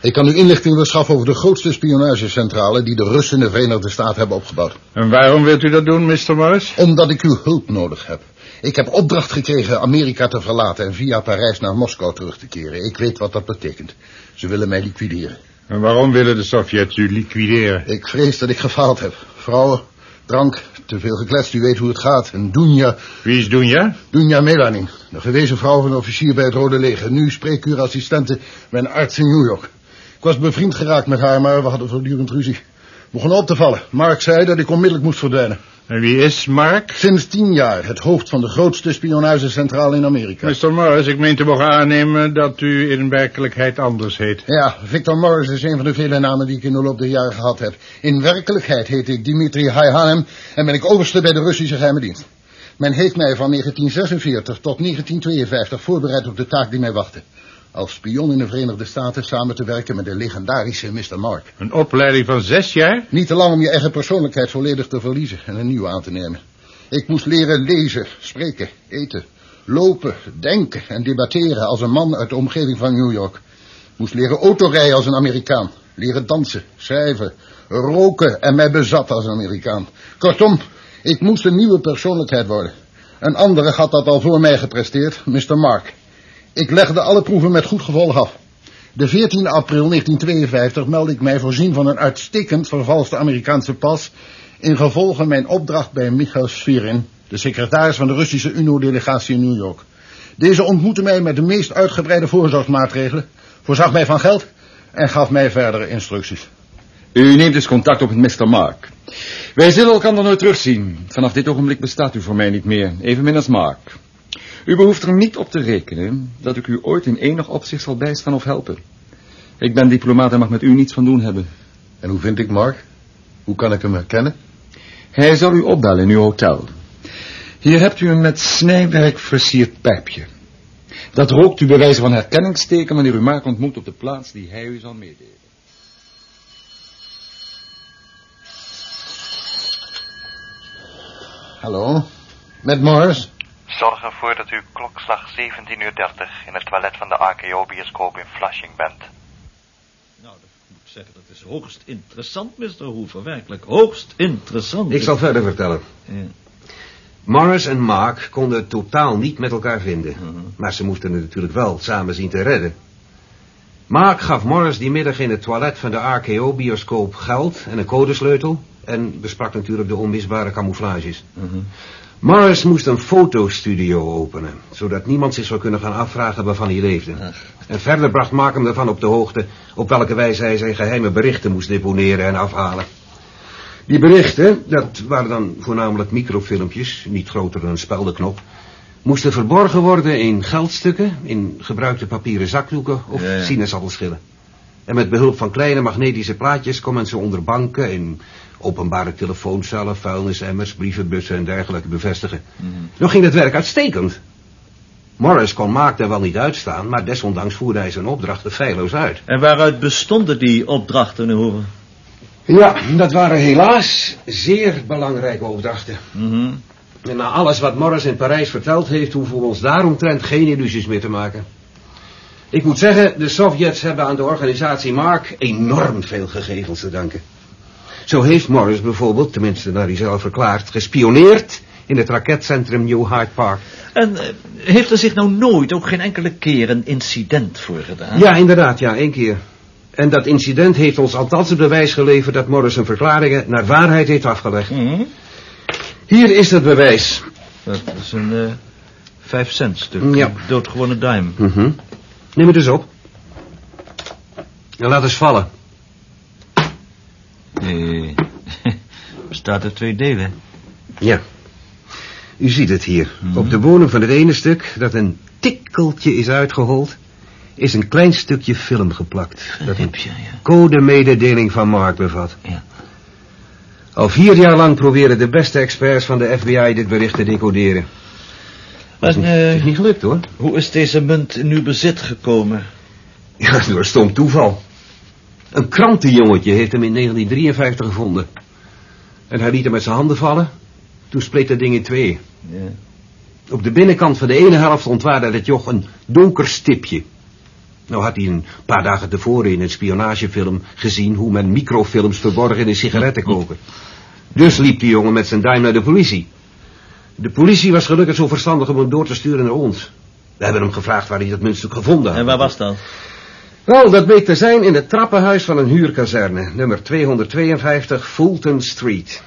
Ik kan u inlichting verschaffen over de grootste spionagecentrale die de Russen in de Verenigde Staten hebben opgebouwd. En waarom wilt u dat doen, Mr. Morris? Omdat ik uw hulp nodig heb. Ik heb opdracht gekregen Amerika te verlaten en via Parijs naar Moskou terug te keren. Ik weet wat dat betekent. Ze willen mij liquideren. En waarom willen de Sovjets u liquideren? Ik vrees dat ik gefaald heb. Vrouwen, drank, te veel gekletst, u weet hoe het gaat. En Dunja... Wie is Dunja? Dunja Melanin, de gewezen vrouw van een officier bij het Rode Leger. Nu spreekuurassistente bij een arts in New York. Ik was bevriend geraakt met haar, maar we hadden voortdurend ruzie. Begon op te vallen. Mark zei dat ik onmiddellijk moest verdwijnen. En wie is Mark? Sinds tien jaar het hoofd van de grootste spionagecentrale in Amerika. Mr. Morris, ik meen te mogen aannemen dat u in werkelijkheid anders heet. Ja, Victor Morris is een van de vele namen die ik in de loop der jaren gehad heb. In werkelijkheid heet ik Dimitri Hayhanem en ben ik overste bij de Russische geheime dienst. Men heeft mij van 1946 tot 1952 voorbereid op de taak die mij wachtte. Als spion in de Verenigde Staten samen te werken met de legendarische Mr. Mark. Een opleiding van zes jaar? Niet te lang om je eigen persoonlijkheid volledig te verliezen en een nieuwe aan te nemen. Ik moest leren lezen, spreken, eten, lopen, denken en debatteren als een man uit de omgeving van New York. Moest leren autorijden als een Amerikaan. Leren dansen, schrijven, roken en mij bezat als een Amerikaan. Kortom, ik moest een nieuwe persoonlijkheid worden. Een andere had dat al voor mij gepresteerd, Mr. Mark. Ik legde alle proeven met goed gevolg af. De 14 april 1952 meldde ik mij voorzien van een uitstekend vervalste Amerikaanse pas... in gevolge mijn opdracht bij Michael Svirin, de secretaris van de Russische UNO-delegatie in New York. Deze ontmoette mij met de meest uitgebreide voorzorgsmaatregelen, voorzag mij van geld en gaf mij verdere instructies. U neemt dus contact op met Mr. Mark. Wij zullen elkaar nooit terugzien. Vanaf dit ogenblik bestaat u voor mij niet meer, evenmin als Mark. U behoeft er niet op te rekenen dat ik u ooit in enig opzicht zal bijstaan of helpen. Ik ben diplomaat en mag met u niets van doen hebben. En hoe vind ik Mark? Hoe kan ik hem herkennen? Hij zal u opbellen in uw hotel. Hier hebt u een met snijwerk versierd pijpje. Dat rookt u bij wijze van herkenningsteken wanneer u Mark ontmoet op de plaats die hij u zal meedelen. Hallo, met Morris? Zorg ervoor dat u klokslag 17.30 uur in het toilet van de RKO-bioscoop in Flushing bent. Nou, dat moet ik zeggen, dat is hoogst interessant, Mr. Hoover. Werkelijk hoogst interessant. Ik zal verder vertellen. Ja. Morris en Mark konden het totaal niet met elkaar vinden. Maar ze moesten het natuurlijk wel samen zien te redden. Mark gaf Morris die middag in het toilet van de RKO-bioscoop geld en een codesleutel... en besprak natuurlijk de onmisbare camouflages. Morris moest een fotostudio openen... zodat niemand zich zou kunnen gaan afvragen waarvan hij leefde. En verder bracht Mark hem ervan op de hoogte... op welke wijze hij zijn geheime berichten moest deponeren en afhalen. Die berichten, dat waren dan voornamelijk microfilmpjes... niet groter dan een speldenknop... moesten verborgen worden in geldstukken... in gebruikte papieren zakdoeken of Ja, ja. sinaasappelschillen. En met behulp van kleine magnetische plaatjes... kon men ze onder banken in openbare telefooncellen... vuilnisemmers, brievenbussen en dergelijke bevestigen. Nog ging het werk uitstekend. Morris kon Mark daar wel niet uitstaan... maar desondanks voerde hij zijn opdrachten feilloos uit. En waaruit bestonden die opdrachten, Hoover? Ja, dat waren helaas zeer belangrijke opdrachten. En na alles wat Morris in Parijs verteld heeft... hoeven we ons daaromtrent geen illusies meer te maken. Ik moet zeggen, de Sovjets hebben aan de organisatie Mark... enorm veel gegevens te danken. Zo heeft Morris bijvoorbeeld, tenminste naar hij zelf verklaart... gespioneerd in het raketcentrum New Hyde Park. En eh, heeft er zich nou nooit, ook geen enkele keer, een incident voor gedaan? Ja, inderdaad, ja, één keer. En dat incident heeft ons althans het bewijs geleverd... dat Morris zijn verklaringen naar waarheid heeft afgelegd. Hier is het bewijs. Dat is een eh vijf cent stuk. Ja. Een Doodgewone duim. Mhm. Neem het eens op. En laat eens vallen. Nee. Bestaat uit twee delen. Ja. U ziet het hier. Op de bodem van het ene stuk, dat een tikkeltje is uitgehold... is een klein stukje film geplakt. Dat een codemededeling van Mark bevat. Ja. Al vier jaar lang proberen de beste experts van de FBI dit bericht te decoderen. Maar, Het is niet gelukt hoor. Hoe is deze munt in uw bezit gekomen? Ja, door stom toeval. Een krantenjongetje heeft hem in 1953 gevonden. En hij liet hem met zijn handen vallen. Toen spleet het ding in twee. Ja. Op de binnenkant van de ene helft ontwaarde het joch een donker stipje. Nou had hij een paar dagen tevoren in een spionagefilm gezien hoe men microfilms verborgen in sigaretten koken. Dus liep die jongen met zijn duim naar de politie. De politie was gelukkig zo verstandig om hem door te sturen naar ons. We hebben hem gevraagd waar hij dat muntstuk gevonden had. En waar was dat? Wel, dat bleek te zijn in het trappenhuis van een huurkazerne, nummer 252 Fulton Street.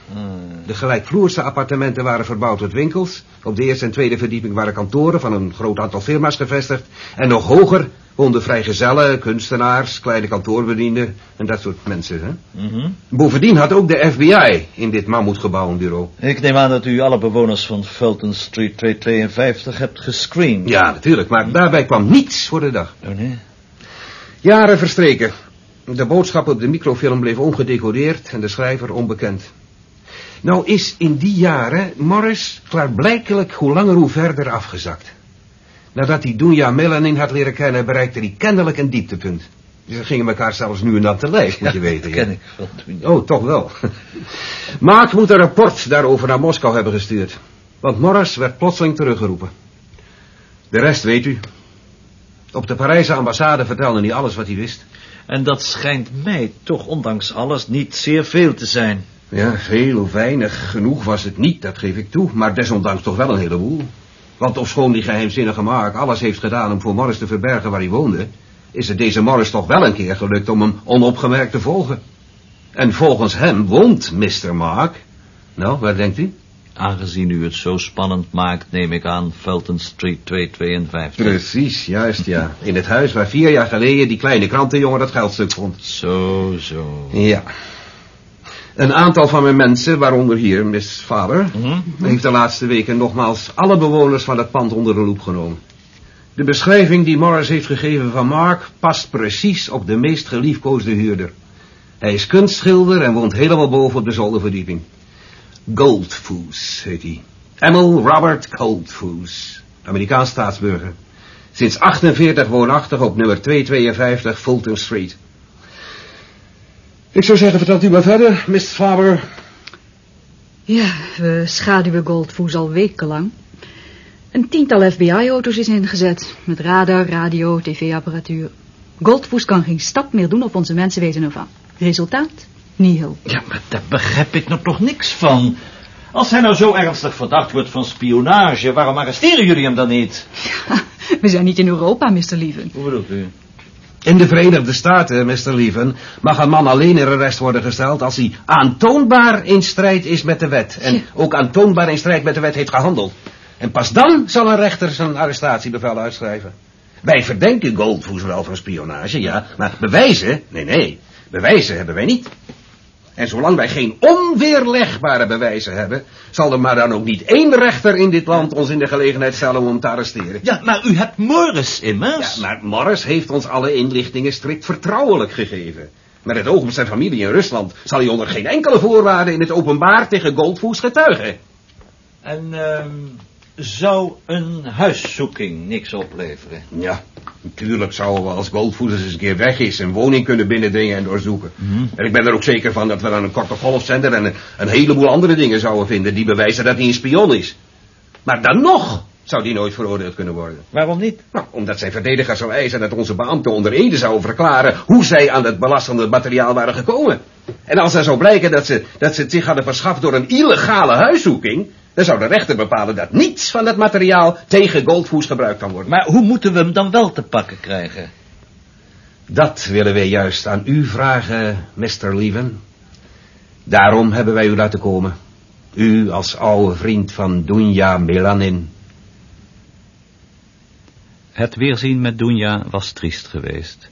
De gelijkvloerse appartementen waren verbouwd tot winkels. Op de eerste en tweede verdieping waren kantoren van een groot aantal firma's gevestigd. En nog hoger woonden vrijgezellen, kunstenaars, kleine kantoorbedienden en dat soort mensen. Hè? Mhm. Bovendien had ook de FBI in dit mammoetgebouw een bureau. Ik neem aan dat u alle bewoners van Fulton Street 252 hebt gescreend. Ja, natuurlijk, maar daarbij kwam niets voor de dag. Oh nee? Jaren verstreken. De boodschap op de microfilm bleef ongedecoreerd en de schrijver onbekend. Nou is in die jaren Morris klaarblijkelijk hoe langer hoe verder afgezakt. Nadat hij Dunja Melanin had leren kennen, bereikte hij kennelijk een dieptepunt. Ze gingen elkaar zelfs nu en dan te lijf, moet je weten. Dat ken ik Dunja. Oh, toch wel. Maak moet een rapport daarover naar Moskou hebben gestuurd. Want Morris werd plotseling teruggeroepen. De rest weet u. Op de Parijse ambassade vertelde hij alles wat hij wist. En dat schijnt mij toch ondanks alles niet zeer veel te zijn. Ja, veel of weinig. Genoeg was het niet, dat geef ik toe. Maar desondanks toch wel een heleboel. Want ofschoon die geheimzinnige Mark alles heeft gedaan om voor Morris te verbergen waar hij woonde... is het deze Morris toch wel een keer gelukt om hem onopgemerkt te volgen. En volgens hem woont Mr. Mark... Nou, waar denkt u? Aangezien u het zo spannend maakt, neem ik aan Fulton Street 252. Precies, juist ja. In het huis waar vier jaar geleden die kleine krantenjongen dat geldstuk vond. Zo, zo. Ja. Een aantal van mijn mensen, waaronder hier Miss Faber, heeft de laatste weken nogmaals alle bewoners van het pand onder de loep genomen. De beschrijving die Morris heeft gegeven van Mark past precies op de meest geliefkoosde huurder. Hij is kunstschilder en woont helemaal boven op de zolderverdieping. Goldfoos heet hij. Emil Robert Goldfoos, Amerikaans staatsburger. Sinds 48 woonachtig op nummer 252 Fulton Street. Ik zou zeggen, vertelt u maar verder, Miss Faber. Ja, we schaduwen Goldfoes al wekenlang. Een tiental FBI-auto's is ingezet. Met radar, radio, tv-apparatuur. Goldfoes kan geen stap meer doen of onze mensen weten ervan. Resultaat? Nihil. Ja, maar daar begrijp ik nog toch niks van. Als hij nou zo ernstig verdacht wordt van spionage, waarom arresteren jullie hem dan niet? We zijn niet in Europa, Mr. Lieven. Hoe bedoelt u? In de Verenigde Staten, Mr. Lieven, mag een man alleen in arrest worden gesteld als hij aantoonbaar in strijd is met de wet. En ook aantoonbaar in strijd met de wet heeft gehandeld. En pas dan zal een rechter zijn arrestatiebevel uitschrijven. Wij verdenken Goldfoes wel van spionage, ja, maar bewijzen? Nee, nee, bewijzen hebben wij niet. En zolang wij geen onweerlegbare bewijzen hebben, zal er maar dan ook niet één rechter in dit land ons in de gelegenheid stellen om te arresteren. Ja, maar u hebt Morris immers. Ja, maar Morris heeft ons alle inlichtingen strikt vertrouwelijk gegeven. Met het oog op zijn familie in Rusland zal hij onder geen enkele voorwaarde in het openbaar tegen Goldfoes getuigen. En ehm, zou een huiszoeking niks opleveren? Ja, natuurlijk zouden we als Goldfoes eens een keer weg is een woning kunnen binnendringen en doorzoeken. En ik ben er ook zeker van dat we dan een korte golfzender en een, een heleboel andere dingen zouden vinden die bewijzen dat hij een spion is. Maar dan nog zou die nooit veroordeeld kunnen worden. Waarom niet? Nou, omdat zijn verdediger zou eisen dat onze beambten onder Ede zouden verklaren hoe zij aan het belastende materiaal waren gekomen. En als er zou blijken dat ze, dat ze het zich hadden verschaft door een illegale huiszoeking, dan zou de rechter bepalen dat niets van dat materiaal tegen Goldfoes gebruikt kan worden. Maar hoe moeten we hem dan wel te pakken krijgen? Dat willen wij juist aan u vragen, Mr. Lieven. Daarom hebben wij u laten komen. U als oude vriend van Dunja Melanin. Het weerzien met Dunja was triest geweest.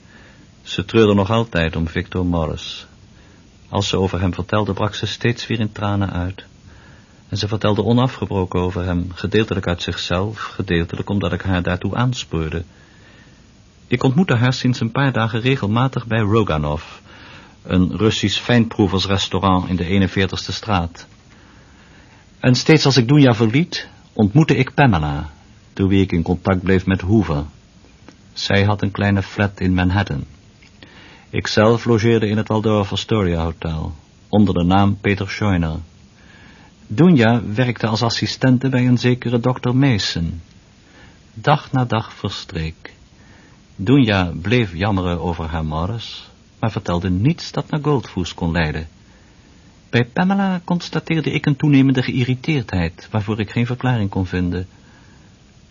Ze treurde nog altijd om Victor Morris. Als ze over hem vertelde, brak ze steeds weer in tranen uit. En ze vertelde onafgebroken over hem, gedeeltelijk uit zichzelf, gedeeltelijk omdat ik haar daartoe aanspoorde. Ik ontmoette haar sinds een paar dagen regelmatig bij Roganov, een Russisch fijnproeversrestaurant in de 41ste straat. En steeds als ik Dunja verliet, ontmoette ik Pamela, door wie ik in contact bleef met Hoover. Zij had een kleine flat in Manhattan. Ikzelf logeerde in het Waldorf Astoria Hotel, onder de naam Peter Scheuner. Dunja werkte als assistente bij een zekere dokter Mason. Dag na dag verstreek. Dunja bleef jammeren over haar moeders, maar vertelde niets dat naar Goldfuss kon leiden. Bij Pamela constateerde ik een toenemende geïrriteerdheid, waarvoor ik geen verklaring kon vinden.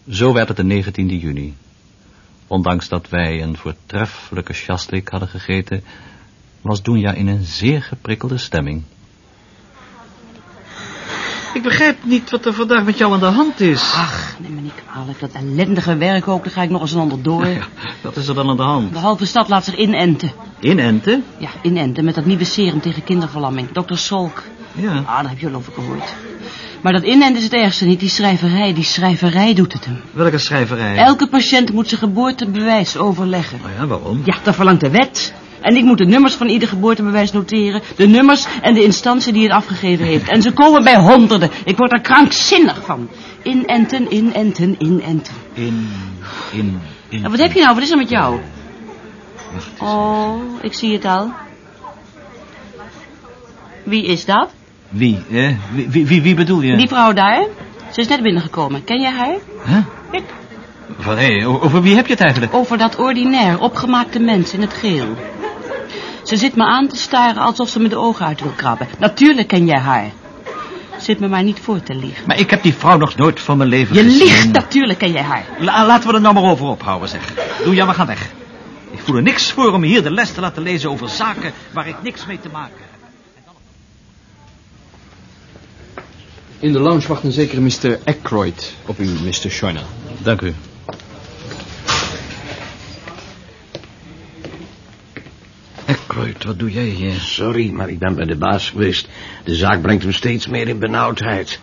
Zo werd het de 19e juni. Ondanks dat wij een voortreffelijke sjastlik hadden gegeten, was Dunja in een zeer geprikkelde stemming. Ik begrijp niet wat er vandaag met jou aan de hand is. Ach, neem me niet kwalijk. Dat ellendige werk ook, daar ga ik nog eens een ander door. Wat is er dan aan de hand? De halve stad laat zich inenten. Inenten? Ja, inenten met dat nieuwe serum tegen kinderverlamming. Dr. Solk. Ja. Ah, dat heb je al over gehoord. Maar dat inenten is het ergste niet. Die schrijverij, die schrijverij doet het hem. Welke schrijverij? Elke patiënt moet zijn geboortebewijs overleggen. Oh ja, waarom? Ja, dat verlangt de wet. En ik moet de nummers van ieder geboortebewijs noteren. De nummers en de instantie die het afgegeven heeft. En ze komen bij honderden. Ik word er krankzinnig van. Inenten, inenten, inenten. In, in, in... En wat heb je nou? Wat is er met jou? Oh, ik zie het al. Wie is dat? Wie, eh? Wie, wie, wie, wie bedoel je? Die vrouw daar. Ze is net binnengekomen. Ken je haar? Huh? Ik. Van, hé, over wie heb je het eigenlijk? Over dat ordinair, opgemaakte mens in het geel. Ze zit me aan te staren alsof ze me de ogen uit wil krabben. Natuurlijk ken jij haar. Zit me maar niet voor te liegen. Maar ik heb die vrouw nog nooit van mijn leven Je gezien. liegt, natuurlijk ken jij haar. La- laten we er nou maar over ophouden, zeg. Doe ja, we gaan weg. Ik voel er niks voor om hier de les te laten lezen over zaken waar ik niks mee te maken heb. In de lounge wacht een zekere Mr. Aykroyd op u, Mr. Scheuner. Dank u. Aykroyd, wat doe jij hier? Sorry, maar ik ben bij de baas geweest. De zaak brengt hem steeds meer in benauwdheid.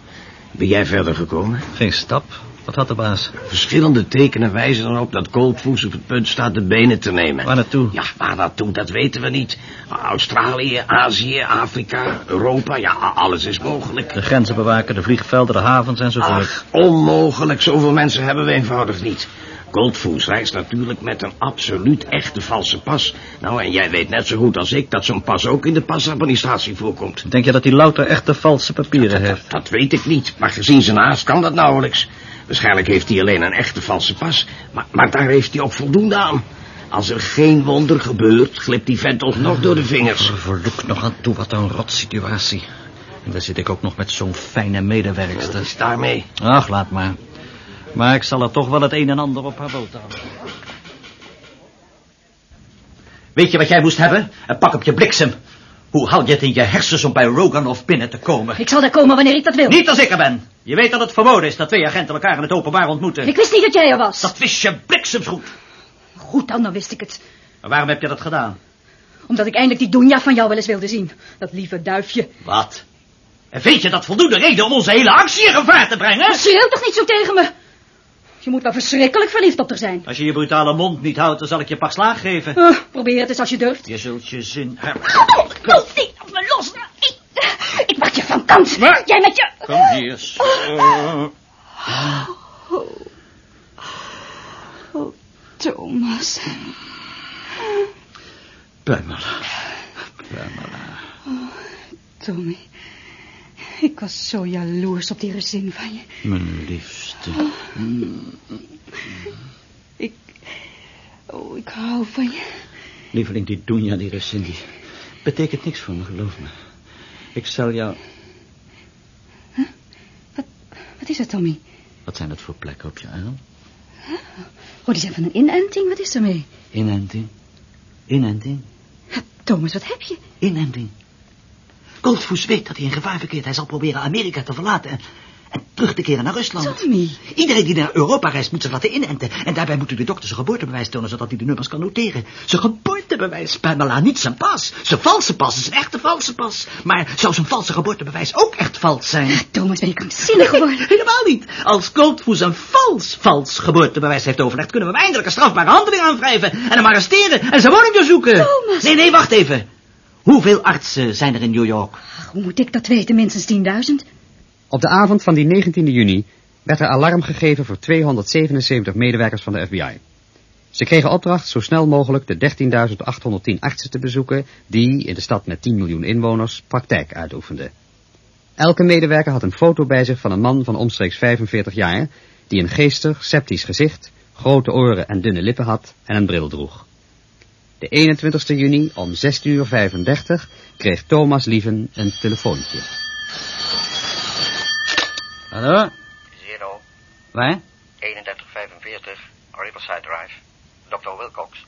Ben jij verder gekomen? Geen stap. Wat had de baas? Verschillende tekenen wijzen erop dat Goldfuss op het punt staat de benen te nemen. Waar naartoe? Ja, waar naartoe, dat weten we niet. Australië, Azië, Afrika, Europa, ja, alles is mogelijk. De grenzen bewaken, de vliegvelden, de havens enzovoort. Ach, onmogelijk. Zoveel mensen hebben we eenvoudig niet. Goldfuss reist natuurlijk met een absoluut echte valse pas. Nou, en jij weet net zo goed als ik dat zo'n pas ook in de pasadministratie voorkomt. Denk je dat hij louter echte valse papieren heeft? Dat weet ik niet, maar gezien zijn haast kan dat nauwelijks. Waarschijnlijk heeft hij alleen een echte valse pas, maar, maar daar heeft hij ook voldoende aan. Als er geen wonder gebeurt, glipt die vent ons nog door de vingers. Vervloek nog aan toe, wat een rotsituatie. En daar zit ik ook nog met zo'n fijne medewerkster. Wat is daarmee? Ach, laat maar. Maar ik zal er toch wel het een en ander op haar boot houden. Weet je wat jij moest hebben? Een pak op je bliksem. Hoe haal je het in je hersens om bij Roganov binnen te komen? Ik zal daar komen wanneer ik dat wil. Niet als ik er ben. Je weet dat het verboden is dat twee agenten elkaar in het openbaar ontmoeten. Ik wist niet dat jij er was. Dat wist je bliksems goed. Goed dan, dan wist ik het. Maar waarom heb je dat gedaan? Omdat ik eindelijk die Dunja van jou wel eens wilde zien. Dat lieve duifje. Wat? En vind je dat voldoende reden om onze hele actie in gevaar te brengen? Schreeuw toch niet zo tegen me. Je moet wel verschrikkelijk verliefd op haar zijn. Als je je brutale mond niet houdt, dan zal ik je pak slaag geven. Uh, probeer het eens als je durft. Je zult je zin hebben. Oh, oh, niet op me los. Ik, ik maak je van kant. Jij met je... Kom hier. Zo. Oh, oh Thomas. Pamela. Pamela. Oh, Tommy. Ik was zo jaloers op die gezin van je. Mijn liefste. Ik... Oh, ik hou van je. Lieveling, die Dunja, die Resin, die betekent niks voor me, geloof me. Ik zal jou... Huh? Wat, wat is dat, Tommy? Wat zijn dat voor plekken op je arm? Oh, die zijn van een inenting. Wat is er mee? Inenting. Inenting. Thomas, wat heb je? Inenting. Goldfuss weet dat hij in gevaar verkeert. Hij zal proberen Amerika te verlaten en, en terug te keren naar Rusland. Tommy. Iedereen die naar Europa reist moet zich laten inenten. En daarbij moet u de dokter zijn geboortebewijs tonen, zodat hij de nummers kan noteren. Zijn geboortebewijs, Pamela, niet zijn pas. Zijn valse pas is een echte valse pas. Maar zou zijn valse geboortebewijs ook echt vals zijn? Thomas, ben je krankzinnig geworden? Helemaal niet. Als Goldfuss een vals, vals geboortebewijs heeft overlegd... kunnen we hem eindelijk een strafbare handeling aanwrijven... en hem arresteren en zijn woning doorzoeken. Thomas. Nee, nee, wacht even. Hoeveel artsen zijn er in New York? Ach, hoe moet ik dat weten? Minstens 10.000? Op de avond van die 19e juni werd er alarm gegeven voor 277 medewerkers van de FBI. Ze kregen opdracht zo snel mogelijk de 13.810 artsen te bezoeken die, in de stad met 10 miljoen inwoners, praktijk uitoefenden. Elke medewerker had een foto bij zich van een man van omstreeks 45 jaar, die een geestig, sceptisch gezicht, grote oren en dunne lippen had en een bril droeg. De 21 juni om 6 uur 35 kreeg Thomas Lieven een telefoontje. Hallo? Zero, Waar? 3145, Riverside Drive. Dr. Wilcox.